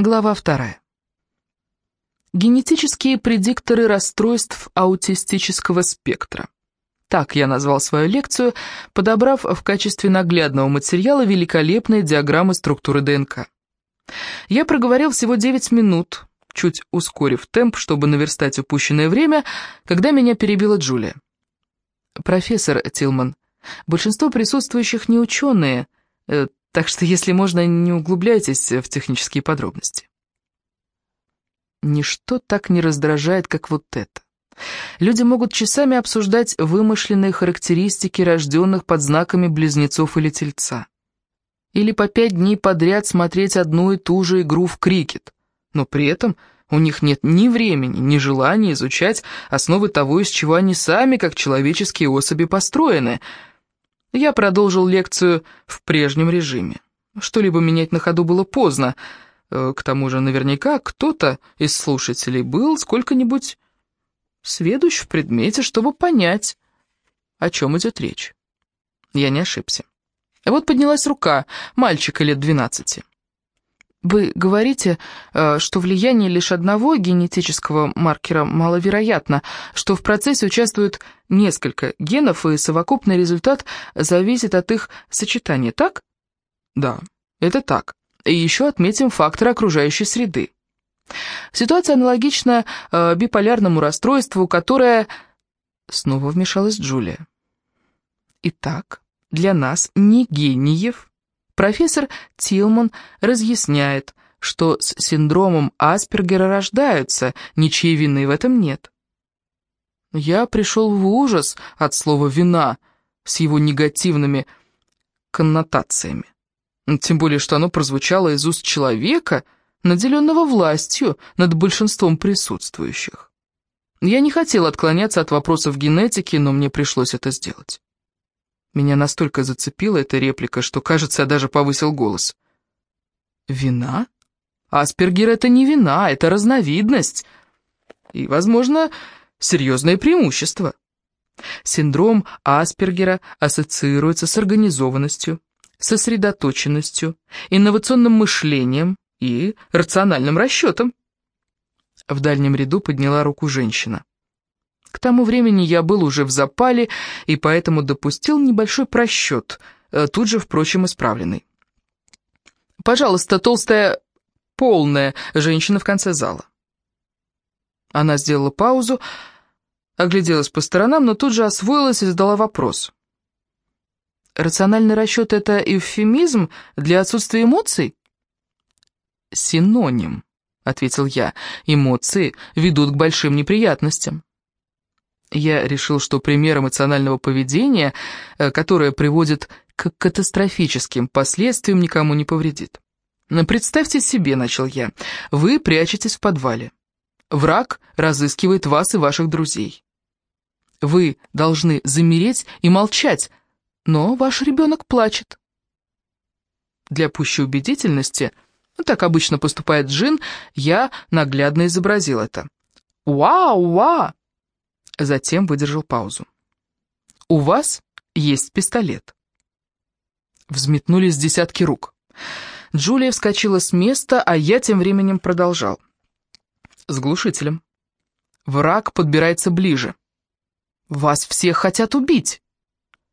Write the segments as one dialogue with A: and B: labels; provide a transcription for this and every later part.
A: Глава вторая. Генетические предикторы расстройств аутистического спектра. Так я назвал свою лекцию, подобрав в качестве наглядного материала великолепные диаграммы структуры ДНК. Я проговорил всего 9 минут, чуть ускорив темп, чтобы наверстать упущенное время, когда меня перебила Джулия. «Профессор Тилман, большинство присутствующих не ученые, э, так что, если можно, не углубляйтесь в технические подробности. Ничто так не раздражает, как вот это. Люди могут часами обсуждать вымышленные характеристики рожденных под знаками близнецов или тельца. Или по пять дней подряд смотреть одну и ту же игру в крикет. Но при этом у них нет ни времени, ни желания изучать основы того, из чего они сами, как человеческие особи, построены — я продолжил лекцию в прежнем режиме. Что-либо менять на ходу было поздно. Э, к тому же наверняка кто-то из слушателей был сколько-нибудь сведущ в предмете, чтобы понять, о чем идет речь. Я не ошибся. Вот поднялась рука мальчика лет двенадцати. Вы говорите, э, что влияние лишь одного генетического маркера маловероятно, что в процессе участвуют несколько генов, и совокупный результат зависит от их сочетания, так? Да, это так. И еще отметим фактор окружающей среды. Ситуация аналогична э, биполярному расстройству, которое... Снова вмешалась Джулия. Итак, для нас не гениев Профессор Тилман разъясняет, что с синдромом Аспергера рождаются, ничьей вины в этом нет. Я пришел в ужас от слова «вина» с его негативными коннотациями. Тем более, что оно прозвучало из уст человека, наделенного властью над большинством присутствующих. Я не хотел отклоняться от вопросов генетики, но мне пришлось это сделать. Меня настолько зацепила эта реплика, что, кажется, я даже повысил голос. «Вина? Аспергер — это не вина, это разновидность. И, возможно, серьезное преимущество. Синдром Аспергера ассоциируется с организованностью, сосредоточенностью, инновационным мышлением и рациональным расчетом. В дальнем ряду подняла руку женщина. К тому времени я был уже в запале и поэтому допустил небольшой просчет, э, тут же, впрочем, исправленный. «Пожалуйста, толстая, полная женщина в конце зала». Она сделала паузу, огляделась по сторонам, но тут же освоилась и задала вопрос. «Рациональный расчет — это эвфемизм для отсутствия эмоций?» «Синоним», — ответил я. «Эмоции ведут к большим неприятностям». Я решил, что пример эмоционального поведения, э, которое приводит к катастрофическим последствиям, никому не повредит. «Представьте себе», — начал я, — «вы прячетесь в подвале. Враг разыскивает вас и ваших друзей. Вы должны замереть и молчать, но ваш ребенок плачет. Для пущей убедительности, ну, так обычно поступает Джин, я наглядно изобразил это. «Уа-уа!» Затем выдержал паузу. «У вас есть пистолет». Взметнулись десятки рук. Джулия вскочила с места, а я тем временем продолжал. С глушителем. Враг подбирается ближе. Вас всех хотят убить.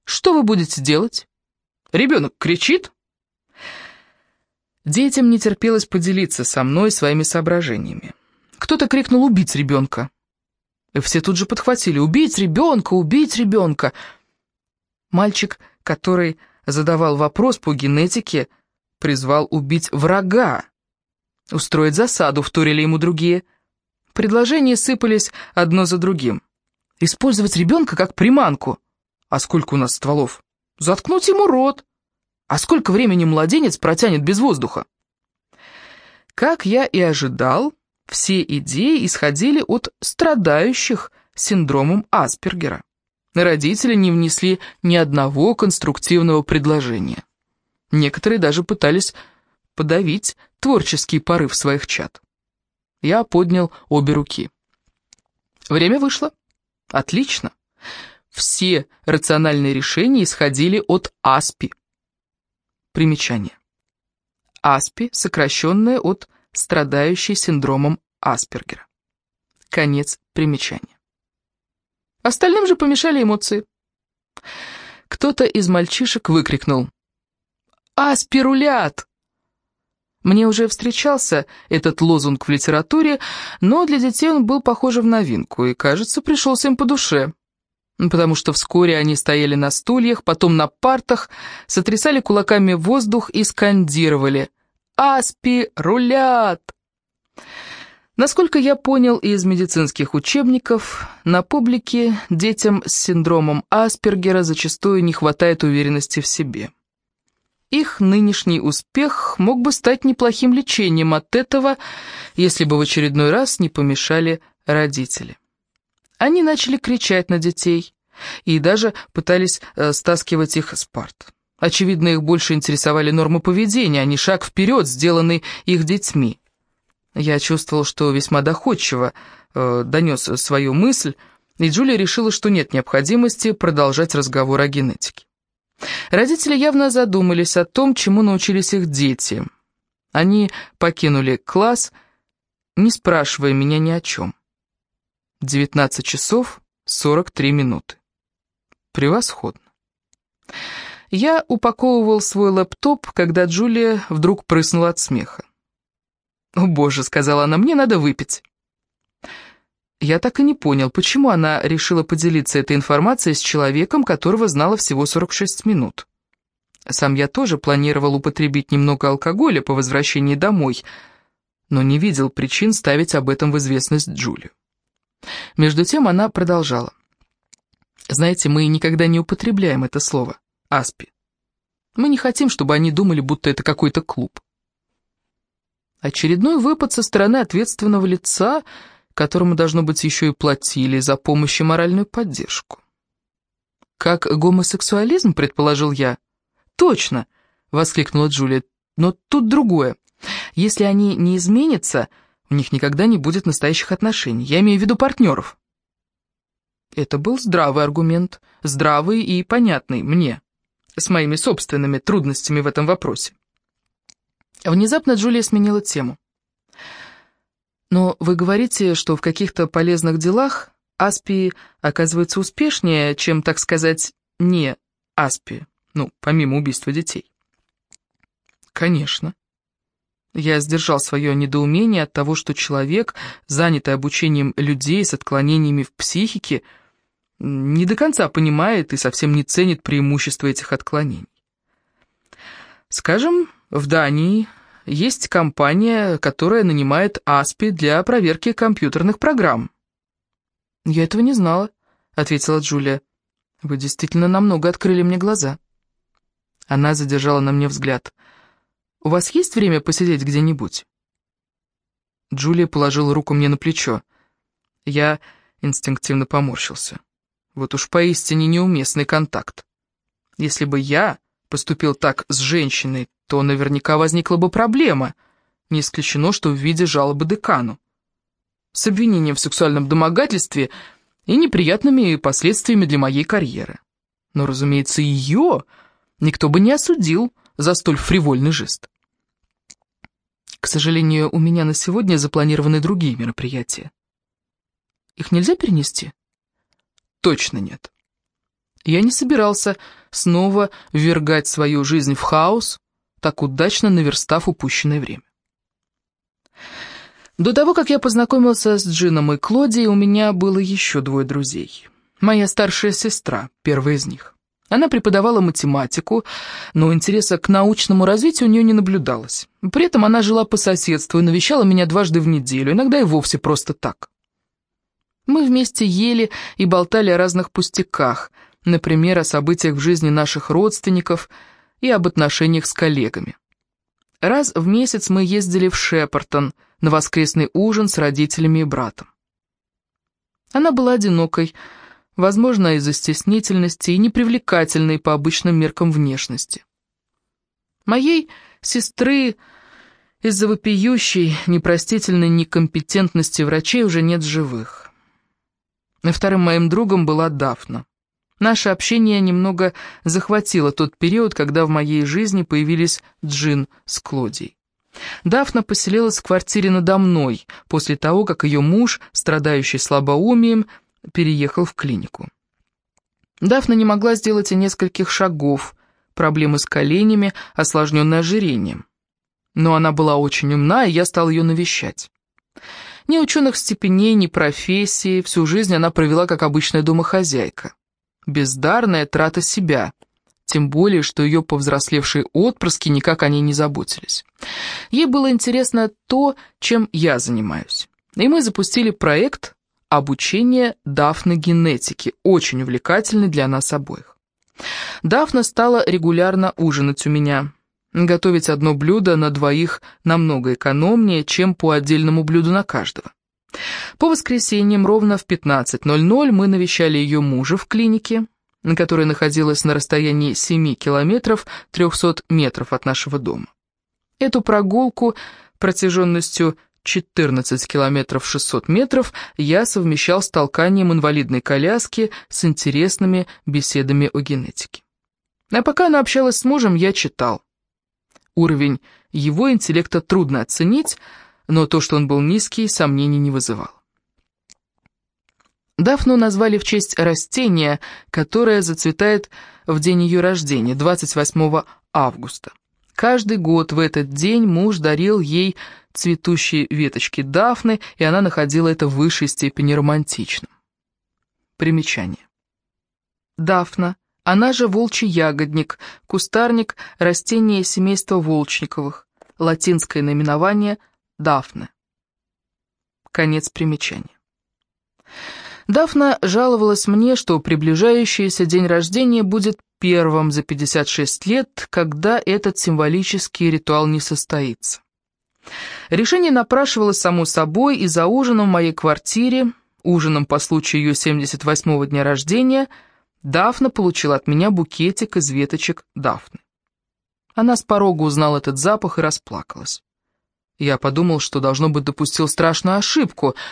A: Что вы будете делать? Ребенок кричит? Детям не терпелось поделиться со мной своими соображениями. Кто-то крикнул «убить ребенка». Все тут же подхватили «Убить ребенка! Убить ребенка!» Мальчик, который задавал вопрос по генетике, призвал убить врага. Устроить засаду, вторили ему другие. Предложения сыпались одно за другим. Использовать ребенка как приманку. А сколько у нас стволов? Заткнуть ему рот. А сколько времени младенец протянет без воздуха? Как я и ожидал, все идеи исходили от страдающих синдромом Аспергера. Родители не внесли ни одного конструктивного предложения. Некоторые даже пытались подавить творческий порыв своих чад. Я поднял обе руки. Время вышло. Отлично. Все рациональные решения исходили от АСПИ. Примечание. АСПИ, сокращенное от страдающий синдромом Аспергера. Конец примечания. Остальным же помешали эмоции. Кто-то из мальчишек выкрикнул «Аспирулят!». Мне уже встречался этот лозунг в литературе, но для детей он был похож в новинку и, кажется, пришелся им по душе. Потому что вскоре они стояли на стульях, потом на партах, сотрясали кулаками воздух и скандировали «Аспи рулят!». Насколько я понял из медицинских учебников, на публике детям с синдромом Аспергера зачастую не хватает уверенности в себе. Их нынешний успех мог бы стать неплохим лечением от этого, если бы в очередной раз не помешали родители. Они начали кричать на детей и даже пытались э, стаскивать их с парт. Очевидно, их больше интересовали нормы поведения, а не шаг вперед, сделанный их детьми. Я чувствовал, что весьма доходчиво э, донес свою мысль, и Джулия решила, что нет необходимости продолжать разговор о генетике. Родители явно задумались о том, чему научились их дети. Они покинули класс, не спрашивая меня ни о чем. 19 часов 43 минуты. Превосходно. Я упаковывал свой лэптоп, когда Джулия вдруг прыснула от смеха. «О боже», — сказала она, — «мне надо выпить». Я так и не понял, почему она решила поделиться этой информацией с человеком, которого знала всего 46 минут. Сам я тоже планировал употребить немного алкоголя по возвращении домой, но не видел причин ставить об этом в известность Джулию. Между тем она продолжала. «Знаете, мы никогда не употребляем это слово, аспи. Мы не хотим, чтобы они думали, будто это какой-то клуб. Очередной выпад со стороны ответственного лица, которому, должно быть, еще и платили за помощь и моральную поддержку. «Как гомосексуализм?» — предположил я. «Точно!» — воскликнула Джулия. «Но тут другое. Если они не изменятся, у них никогда не будет настоящих отношений. Я имею в виду партнеров». Это был здравый аргумент, здравый и понятный мне, с моими собственными трудностями в этом вопросе. Внезапно Джулия сменила тему. «Но вы говорите, что в каких-то полезных делах Аспи оказывается успешнее, чем, так сказать, не Аспи, ну, помимо убийства детей». «Конечно». Я сдержал свое недоумение от того, что человек, занятый обучением людей с отклонениями в психике, не до конца понимает и совсем не ценит преимущества этих отклонений. Скажем, в Дании есть компания, которая нанимает АСПИ для проверки компьютерных программ. «Я этого не знала», — ответила Джулия. «Вы действительно намного открыли мне глаза». Она задержала на мне взгляд. «У вас есть время посидеть где-нибудь?» Джулия положила руку мне на плечо. Я инстинктивно поморщился. Вот уж поистине неуместный контакт. Если бы я поступил так с женщиной, то наверняка возникла бы проблема. Не исключено, что в виде жалобы декану. С обвинением в сексуальном домогательстве и неприятными последствиями для моей карьеры. Но, разумеется, ее никто бы не осудил за столь фривольный жест. К сожалению, у меня на сегодня запланированы другие мероприятия. Их нельзя перенести? Точно нет. Я не собирался снова ввергать свою жизнь в хаос, так удачно наверстав упущенное время. До того, как я познакомился с Джином и Клодией, у меня было еще двое друзей. Моя старшая сестра, первая из них. Она преподавала математику, но интереса к научному развитию у нее не наблюдалось. При этом она жила по соседству и навещала меня дважды в неделю, иногда и вовсе просто так. Мы вместе ели и болтали о разных пустяках, например, о событиях в жизни наших родственников и об отношениях с коллегами. Раз в месяц мы ездили в Шепартон на воскресный ужин с родителями и братом. Она была одинокой, возможно, из-за стеснительности и непривлекательной по обычным меркам внешности. Моей сестры из-за вопиющей, непростительной некомпетентности врачей уже нет живых. Вторым моим другом была Дафна. Наше общение немного захватило тот период, когда в моей жизни появились Джин с Клодией. Дафна поселилась в квартире надо мной, после того, как ее муж, страдающий слабоумием, переехал в клинику. Дафна не могла сделать и нескольких шагов, проблемы с коленями, осложненные ожирением. Но она была очень умна, и я стал ее навещать. Ни ученых степеней, ни профессии, всю жизнь она провела как обычная домохозяйка. Бездарная трата себя, тем более, что ее повзрослевшие отпрыски никак о ней не заботились. Ей было интересно то, чем я занимаюсь. И мы запустили проект обучения Дафны генетики, очень увлекательный для нас обоих. Дафна стала регулярно ужинать у меня. Готовить одно блюдо на двоих намного экономнее, чем по отдельному блюду на каждого. По воскресеньям ровно в 15.00 мы навещали ее мужа в клинике, которая находилась на расстоянии 7 километров 300 метров от нашего дома. Эту прогулку протяженностью 14 километров 600 метров я совмещал с толканием инвалидной коляски с интересными беседами о генетике. А пока она общалась с мужем, я читал. Уровень его интеллекта трудно оценить, но то, что он был низкий, сомнений не вызывал. Дафну назвали в честь растения, которое зацветает в день ее рождения, 28 августа. Каждый год в этот день муж дарил ей цветущие веточки дафны, и она находила это в высшей степени романтичным. Примечание. Дафна, она же волчий ягодник, кустарник, растение семейства волчниковых, латинское наименование дафны. Конец примечания. Дафна жаловалась мне, что приближающийся день рождения будет первым за 56 лет, когда этот символический ритуал не состоится. Решение напрашивалось само собой, и за ужином в моей квартире, ужином по случаю ее 78-го дня рождения, Дафна получила от меня букетик из веточек Дафны. Она с порога узнала этот запах и расплакалась. Я подумал, что, должно быть, допустил страшную ошибку —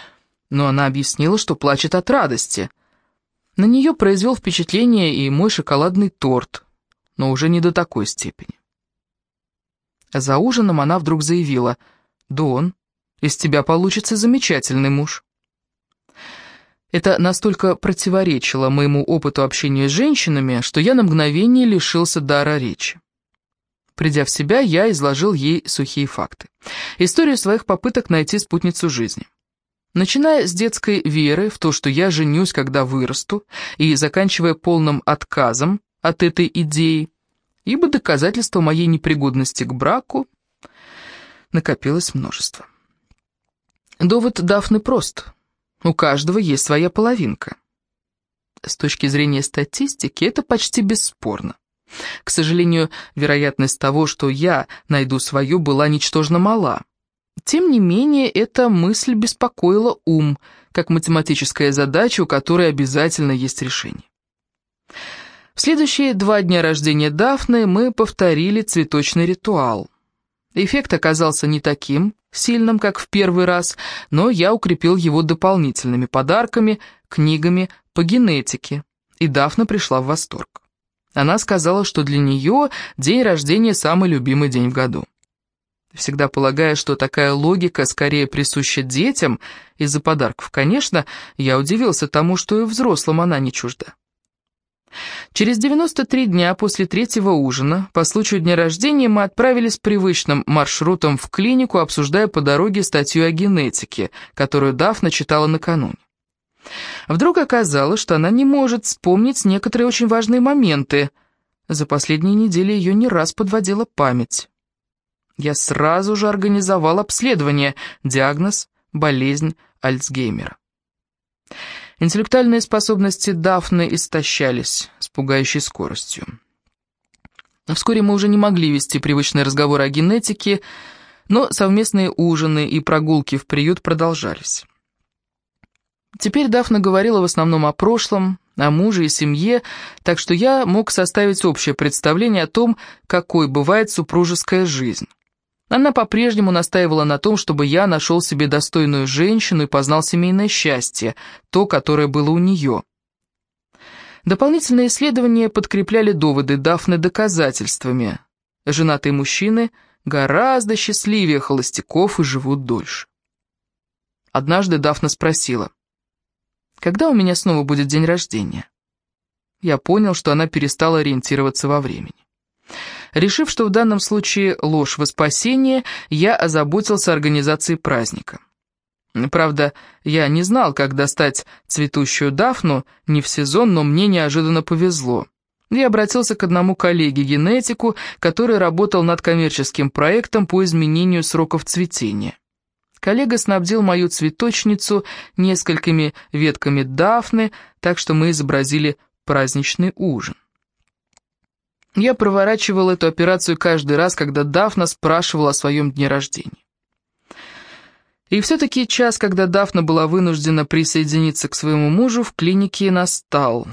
A: но она объяснила, что плачет от радости. На нее произвел впечатление и мой шоколадный торт, но уже не до такой степени. За ужином она вдруг заявила, «Дон, из тебя получится замечательный муж». Это настолько противоречило моему опыту общения с женщинами, что я на мгновение лишился дара речи. Придя в себя, я изложил ей сухие факты. Историю своих попыток найти спутницу жизни. Начиная с детской веры в то, что я женюсь, когда вырасту, и заканчивая полным отказом от этой идеи, ибо доказательства моей непригодности к браку накопилось множество. Довод Дафны прост. У каждого есть своя половинка. С точки зрения статистики это почти бесспорно. К сожалению, вероятность того, что я найду свою, была ничтожно мала. Тем не менее, эта мысль беспокоила ум, как математическая задача, у которой обязательно есть решение. В следующие два дня рождения Дафны мы повторили цветочный ритуал. Эффект оказался не таким сильным, как в первый раз, но я укрепил его дополнительными подарками, книгами по генетике, и Дафна пришла в восторг. Она сказала, что для нее день рождения самый любимый день в году всегда полагая, что такая логика скорее присуща детям из-за подарков. Конечно, я удивился тому, что и взрослым она не чужда. Через 93 дня после третьего ужина, по случаю дня рождения, мы отправились привычным маршрутом в клинику, обсуждая по дороге статью о генетике, которую Дафна читала накануне. Вдруг оказалось, что она не может вспомнить некоторые очень важные моменты. За последние недели ее не раз подводила память. Я сразу же организовал обследование, диагноз – болезнь Альцгеймера. Интеллектуальные способности Дафны истощались с пугающей скоростью. Вскоре мы уже не могли вести привычные разговоры о генетике, но совместные ужины и прогулки в приют продолжались. Теперь Дафна говорила в основном о прошлом, о муже и семье, так что я мог составить общее представление о том, какой бывает супружеская жизнь. Она по-прежнему настаивала на том, чтобы я нашел себе достойную женщину и познал семейное счастье, то, которое было у нее. Дополнительные исследования подкрепляли доводы Дафны доказательствами. Женатые мужчины гораздо счастливее холостяков и живут дольше. Однажды Дафна спросила, «Когда у меня снова будет день рождения?» Я понял, что она перестала ориентироваться во времени. Решив, что в данном случае ложь во спасение, я озаботился организацией праздника. Правда, я не знал, как достать цветущую Дафну не в сезон, но мне неожиданно повезло. Я обратился к одному коллеге-генетику, который работал над коммерческим проектом по изменению сроков цветения. Коллега снабдил мою цветочницу несколькими ветками дафны, так что мы изобразили праздничный ужин. Я проворачивал эту операцию каждый раз, когда Дафна спрашивала о своем дне рождения. И все-таки час, когда Дафна была вынуждена присоединиться к своему мужу, в клинике настал.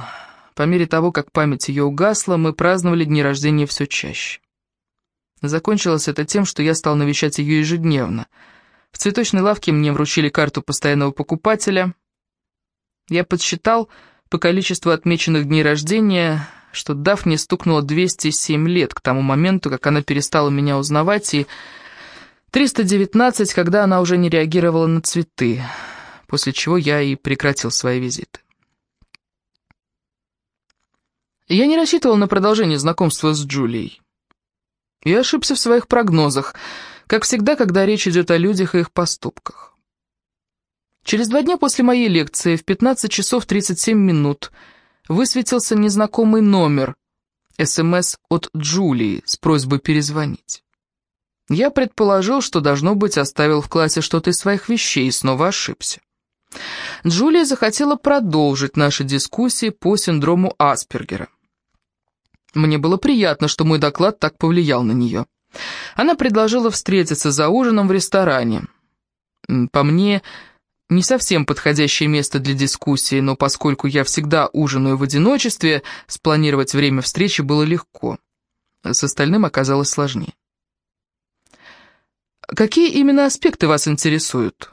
A: По мере того, как память ее угасла, мы праздновали дни рождения все чаще. Закончилось это тем, что я стал навещать ее ежедневно. В цветочной лавке мне вручили карту постоянного покупателя. Я подсчитал по количеству отмеченных дней рождения, что Дафне стукнуло 207 лет к тому моменту, как она перестала меня узнавать, и 319, когда она уже не реагировала на цветы, после чего я и прекратил свои визиты. Я не рассчитывал на продолжение знакомства с Джулией. Я ошибся в своих прогнозах, как всегда, когда речь идет о людях и их поступках. Через два дня после моей лекции в 15 часов 37 минут высветился незнакомый номер, СМС от Джулии с просьбой перезвонить. Я предположил, что, должно быть, оставил в классе что-то из своих вещей и снова ошибся. Джулия захотела продолжить наши дискуссии по синдрому Аспергера. Мне было приятно, что мой доклад так повлиял на нее. Она предложила встретиться за ужином в ресторане. По мне, не совсем подходящее место для дискуссии, но поскольку я всегда ужинаю в одиночестве, спланировать время встречи было легко. С остальным оказалось сложнее. Какие именно аспекты вас интересуют?»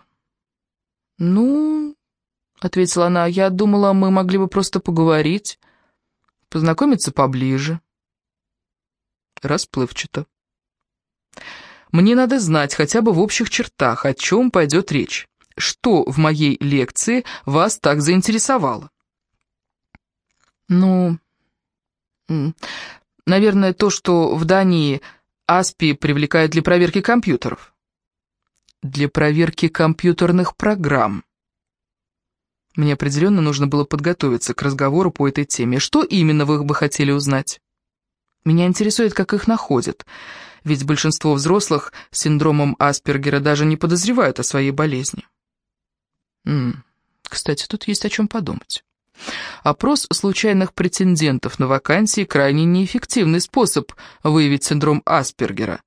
A: «Ну...» — ответила она, — «я думала, мы могли бы просто поговорить, познакомиться поближе». Расплывчато. «Мне надо знать хотя бы в общих чертах, о чем пойдет речь. Что в моей лекции вас так заинтересовало?» «Ну...» «Наверное, то, что в Дании...» АСПИ привлекают для проверки компьютеров. Для проверки компьютерных программ. Мне определенно нужно было подготовиться к разговору по этой теме. Что именно вы бы хотели узнать? Меня интересует, как их находят, ведь большинство взрослых с синдромом Аспергера даже не подозревают о своей болезни. Кстати, тут есть о чем подумать. Опрос случайных претендентов на вакансии – крайне неэффективный способ выявить синдром Аспергера,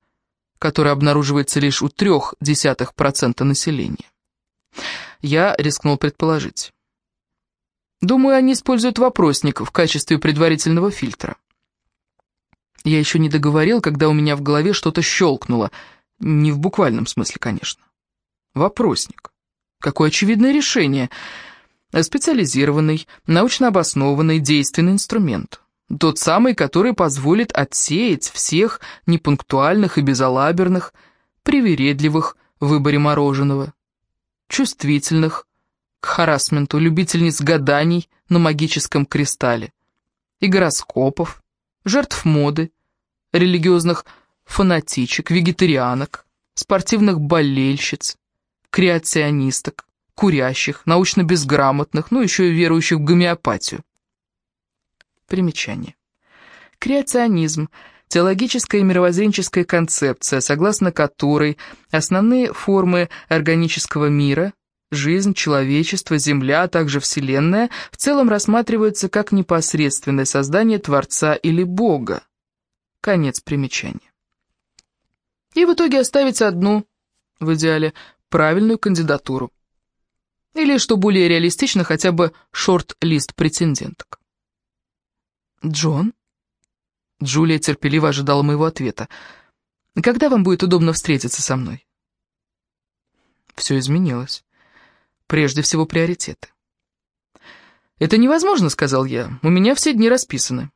A: который обнаруживается лишь у 0,3% населения. Я рискнул предположить. Думаю, они используют вопросник в качестве предварительного фильтра. Я еще не договорил, когда у меня в голове что-то щелкнуло. Не в буквальном смысле, конечно. Вопросник. Какое очевидное решение – Специализированный, научно обоснованный, действенный инструмент. Тот самый, который позволит отсеять всех непунктуальных и безалаберных, привередливых в выборе мороженого, чувствительных к харасменту любительниц гаданий на магическом кристалле, и гороскопов, жертв моды, религиозных фанатичек, вегетарианок, спортивных болельщиц, креационисток, курящих, научно безграмотных, ну еще и верующих в гомеопатию. Примечание. Креационизм – теологическая и мировоззренческая концепция, согласно которой основные формы органического мира – жизнь, человечество, Земля, а также Вселенная – в целом рассматриваются как непосредственное создание Творца или Бога. Конец примечания. И в итоге оставить одну, в идеале, правильную кандидатуру. Или, что более реалистично, хотя бы шорт-лист претенденток. «Джон?» Джулия терпеливо ожидала моего ответа. «Когда вам будет удобно встретиться со мной?» Все изменилось. Прежде всего, приоритеты. «Это невозможно», — сказал я. «У меня все дни расписаны.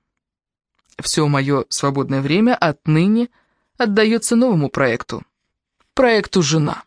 A: Все мое свободное время отныне отдается новому проекту. Проекту «Жена».